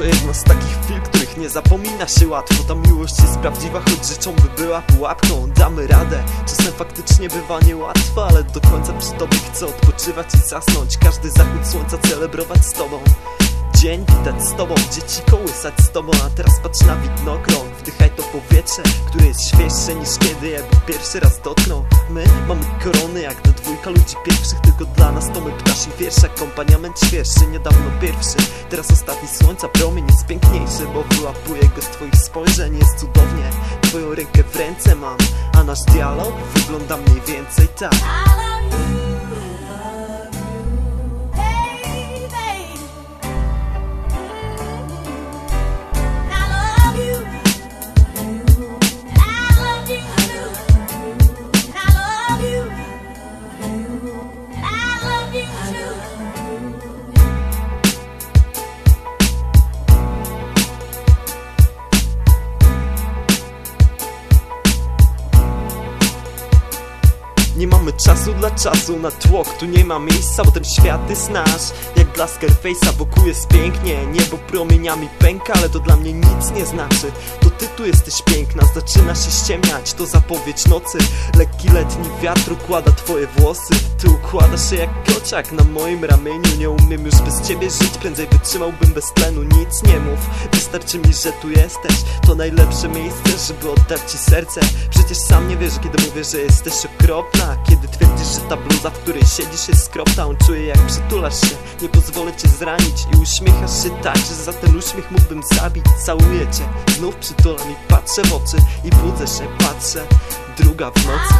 to jedno z takich chwil, których nie zapomina się łatwo. Ta miłość jest prawdziwa, choć rzeczą by była pułapką. Damy radę, czasem faktycznie bywa niełatwa Ale do końca przy tobie chcę odpoczywać i zasnąć. Każdy zachód słońca celebrować z tobą. Dzień witać z tobą, dzieci kołysać z tobą A teraz patrz na widnokrąg, wdychaj to powietrze Które jest świeższe niż kiedy jakby pierwszy raz dotknął. My mamy korony jak ta dwójka ludzi pierwszych Tylko dla nas to my ptasi wiersz Akompaniament świeższy, niedawno pierwszy. Teraz ostatni słońca promień jest piękniejszy Bo wyłapuję go z twoich spojrzeń, jest cudownie. Twoją rękę w ręce mam A nasz dialog wygląda mniej więcej tak Nie mamy czasu dla czasu na tłok Tu nie ma miejsca, bo ten świat jest nasz dla Scarface'a wokół jest pięknie. Niebo promieniami pęka, ale to dla mnie nic nie znaczy. To ty tu jesteś piękna, zaczyna się ściemniać To zapowiedź nocy. Lekki letni wiatr układa twoje włosy. Ty układasz się jak kociak na moim ramieniu. Nie umiem już bez ciebie żyć Prędzej wytrzymałbym bez tlenu, nic nie mów Wystarczy mi, że tu jesteś. To najlepsze miejsce, żeby oddać ci serce. Przecież sam nie wiesz, kiedy mówię, że jesteś okropna. Kiedy twierdzisz, że ta bluza, w której siedzisz jest skropna. On czuje jak przytulasz się, nie pozwolę cię zranić I uśmiechasz się tak, że za ten uśmiech mógłbym zabić Całuję cię, znów przytulam i patrzę w oczy I budzę się, patrzę, druga w nocy